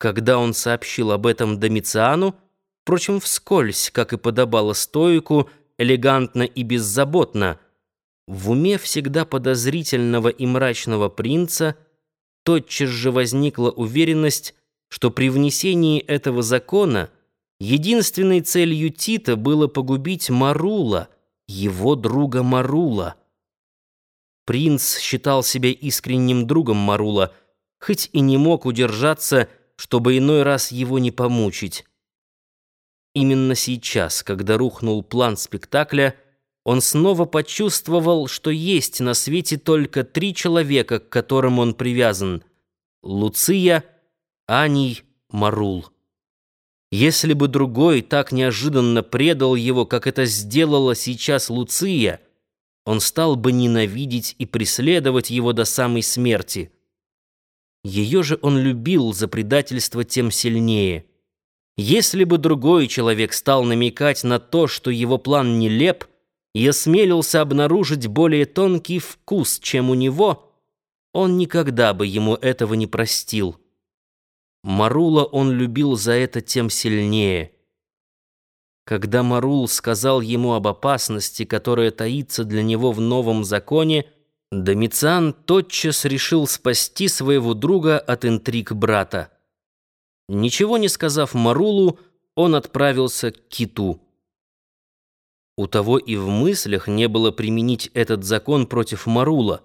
Когда он сообщил об этом Домициану, впрочем, вскользь, как и подобало стоику, элегантно и беззаботно, в уме всегда подозрительного и мрачного принца тотчас же возникла уверенность, что при внесении этого закона единственной целью Тита было погубить Марула, его друга Марула. Принц считал себя искренним другом Марула, хоть и не мог удержаться чтобы иной раз его не помучить. Именно сейчас, когда рухнул план спектакля, он снова почувствовал, что есть на свете только три человека, к которым он привязан — Луция, Аний, Марул. Если бы другой так неожиданно предал его, как это сделала сейчас Луция, он стал бы ненавидеть и преследовать его до самой смерти. Ее же он любил за предательство тем сильнее. Если бы другой человек стал намекать на то, что его план нелеп, и осмелился обнаружить более тонкий вкус, чем у него, он никогда бы ему этого не простил. Марула он любил за это тем сильнее. Когда Марул сказал ему об опасности, которая таится для него в новом законе, Домициан тотчас решил спасти своего друга от интриг брата. Ничего не сказав Марулу, он отправился к киту. У того и в мыслях не было применить этот закон против Марула.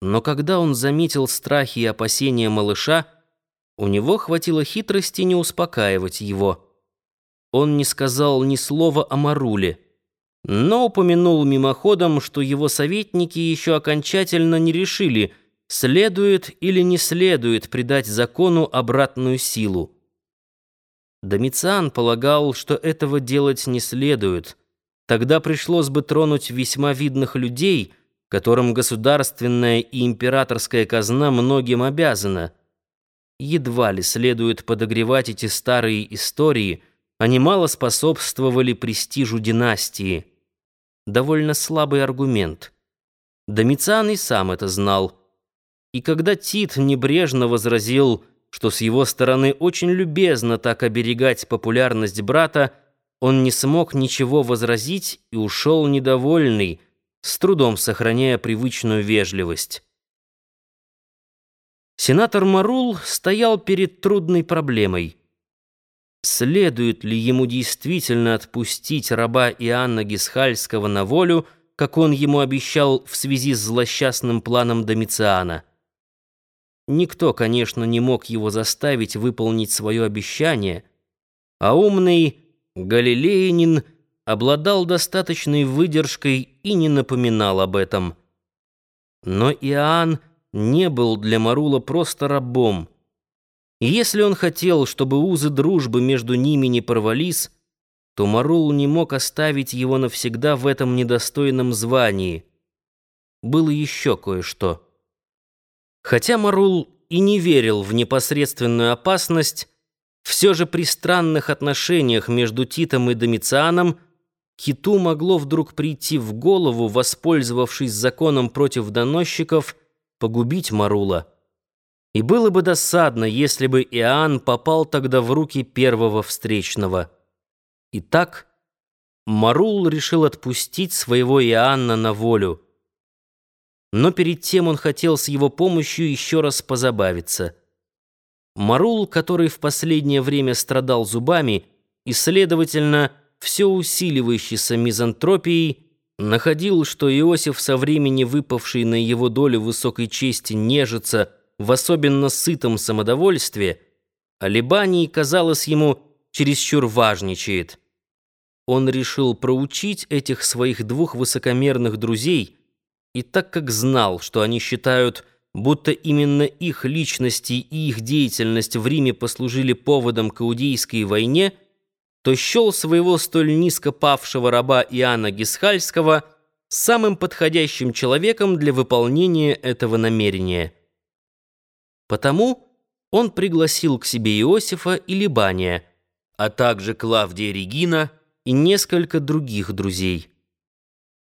Но когда он заметил страхи и опасения малыша, у него хватило хитрости не успокаивать его. Он не сказал ни слова о Маруле но упомянул мимоходом, что его советники еще окончательно не решили, следует или не следует придать закону обратную силу. Домициан полагал, что этого делать не следует. Тогда пришлось бы тронуть весьма видных людей, которым государственная и императорская казна многим обязана. Едва ли следует подогревать эти старые истории, они мало способствовали престижу династии довольно слабый аргумент. Домициан и сам это знал. И когда Тит небрежно возразил, что с его стороны очень любезно так оберегать популярность брата, он не смог ничего возразить и ушел недовольный, с трудом сохраняя привычную вежливость. Сенатор Марул стоял перед трудной проблемой — следует ли ему действительно отпустить раба Иоанна Гисхальского на волю, как он ему обещал в связи с злосчастным планом Домициана. Никто, конечно, не мог его заставить выполнить свое обещание, а умный Галилеянин обладал достаточной выдержкой и не напоминал об этом. Но Иоанн не был для Марула просто рабом — и если он хотел, чтобы узы дружбы между ними не порвались, то Марул не мог оставить его навсегда в этом недостойном звании. Было еще кое-что. Хотя Марул и не верил в непосредственную опасность, все же при странных отношениях между Титом и Домицианом Киту могло вдруг прийти в голову, воспользовавшись законом против доносчиков, погубить Марула. И было бы досадно, если бы Иоанн попал тогда в руки первого встречного. Итак, Марул решил отпустить своего Иоанна на волю. Но перед тем он хотел с его помощью еще раз позабавиться. Марул, который в последнее время страдал зубами и, следовательно, все усиливающейся мизантропией, находил, что Иосиф со времени выпавшей на его долю высокой чести нежится – в особенно сытом самодовольстве, Алибаний, казалось ему, чересчур важничает. Он решил проучить этих своих двух высокомерных друзей, и так как знал, что они считают, будто именно их личности и их деятельность в Риме послужили поводом к Иудейской войне, то счел своего столь низко павшего раба Иоанна Гисхальского самым подходящим человеком для выполнения этого намерения. Потому он пригласил к себе Иосифа и Либания, а также Клавдия Регина и несколько других друзей.